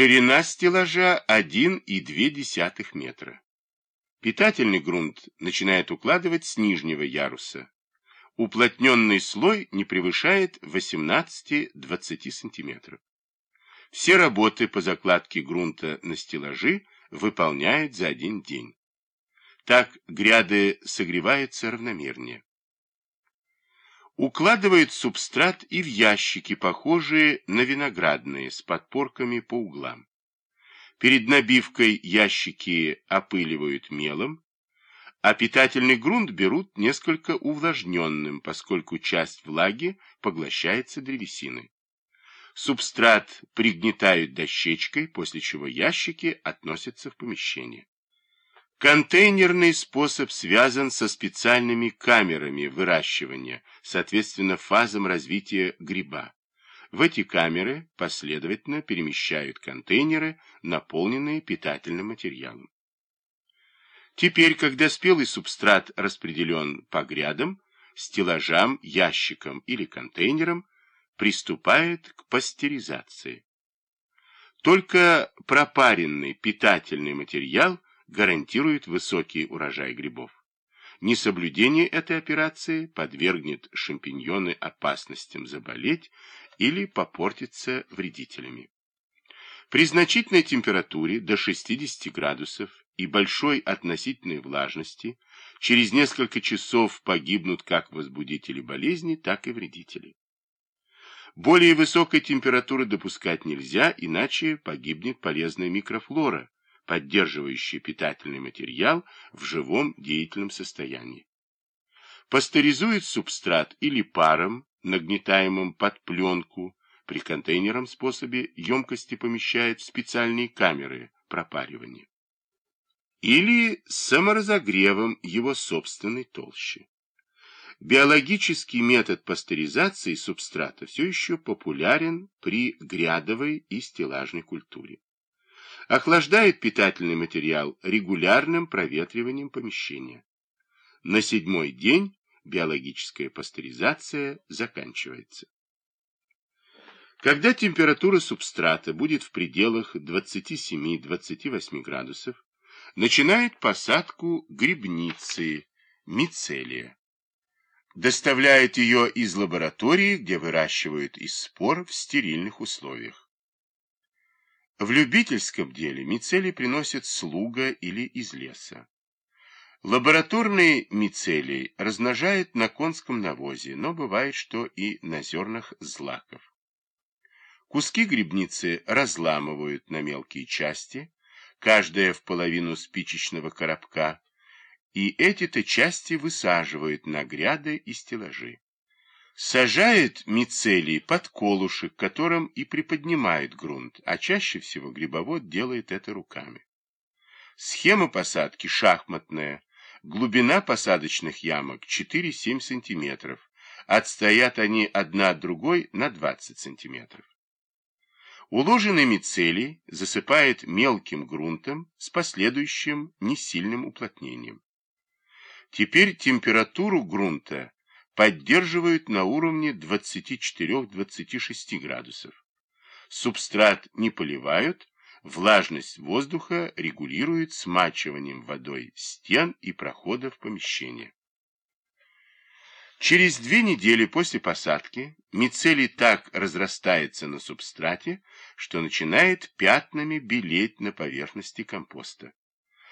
Ширина стеллажа 1,2 метра. Питательный грунт начинает укладывать с нижнего яруса. Уплотненный слой не превышает 18-20 см. Все работы по закладке грунта на стеллажи выполняют за один день. Так гряды согреваются равномернее. Укладывают субстрат и в ящики, похожие на виноградные, с подпорками по углам. Перед набивкой ящики опыливают мелом, а питательный грунт берут несколько увлажненным, поскольку часть влаги поглощается древесиной. Субстрат пригнетают дощечкой, после чего ящики относятся в помещение. Контейнерный способ связан со специальными камерами выращивания, соответственно фазам развития гриба. В эти камеры последовательно перемещают контейнеры, наполненные питательным материалом. Теперь, когда спелый субстрат распределен по грядам, стеллажам, ящикам или контейнерам, приступает к пастеризации. Только пропаренный питательный материал гарантирует высокий урожай грибов. Несоблюдение этой операции подвергнет шампиньоны опасностям заболеть или попортиться вредителями. При значительной температуре до 60 градусов и большой относительной влажности через несколько часов погибнут как возбудители болезни, так и вредители. Более высокой температуры допускать нельзя, иначе погибнет полезная микрофлора, поддерживающая питательный материал в живом деятельном состоянии. Пастеризует субстрат или паром, нагнетаемым под пленку, при контейнерном способе емкости помещают в специальные камеры пропаривания. Или саморазогревом его собственной толщи. Биологический метод пастеризации субстрата все еще популярен при грядовой и стеллажной культуре. Охлаждает питательный материал регулярным проветриванием помещения. На седьмой день биологическая пастеризация заканчивается. Когда температура субстрата будет в пределах 27-28 градусов, начинает посадку грибницы, мицелия доставляет ее из лаборатории, где выращивают из спор в стерильных условиях. В любительском деле мицелий приносят слуга или из леса. Лабораторный мицелий размножает на конском навозе, но бывает, что и на зернах злаков. Куски грибницы разламывают на мелкие части, каждая в половину спичечного коробка, и эти-то части высаживают на гряды и стеллажи. Сажает мицелий под колышек, которым и приподнимает грунт, а чаще всего грибовод делает это руками. Схема посадки шахматная, глубина посадочных ямок 4-7 см, отстоят они одна от другой на 20 см. Уложенный мицелий засыпает мелким грунтом с последующим несильным уплотнением. Теперь температуру грунта поддерживают на уровне 24-26 градусов. Субстрат не поливают, влажность воздуха регулируют смачиванием водой стен и проходов помещения. Через две недели после посадки мицелий так разрастается на субстрате, что начинает пятнами белеть на поверхности компоста.